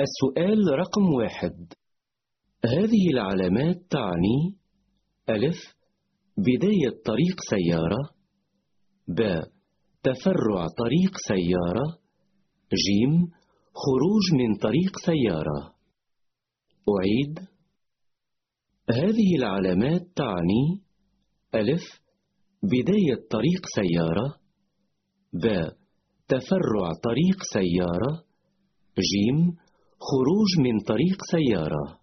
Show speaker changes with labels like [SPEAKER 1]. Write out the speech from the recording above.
[SPEAKER 1] السؤال رقم واحد. هذه العلامات تعني ألف بداية طريق سيارة ب تفرع طريق سيارة جيم خروج من طريق سيارة. أعيد. هذه العلامات تعني ألف بداية طريق سيارة ب تفرع طريق سيارة جيم خروج من طريق سيارة.